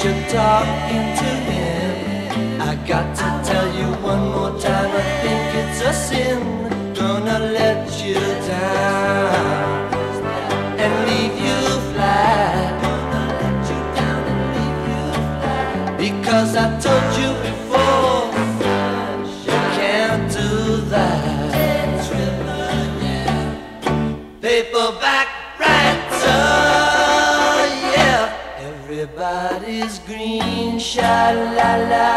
caught you talking to him. I got to tell you one more time, I think it's a sin. Gonna let you down and leave you flat. Gonna let you down and leave you flat. Because I told you before, Everybody's green, sha la la.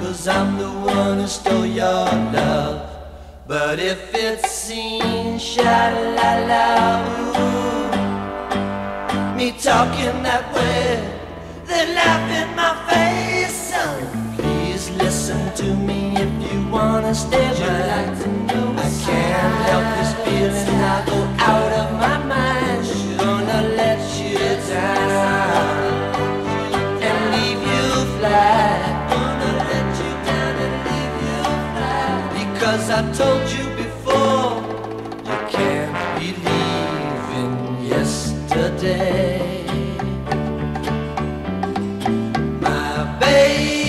Cause I'm the one who stole your love. But if it's seen, sha la la. Me talking that way, they laugh in my face. So please listen to me if you wanna stay mine. I Because I told you before, you can't believe in yesterday. My babe,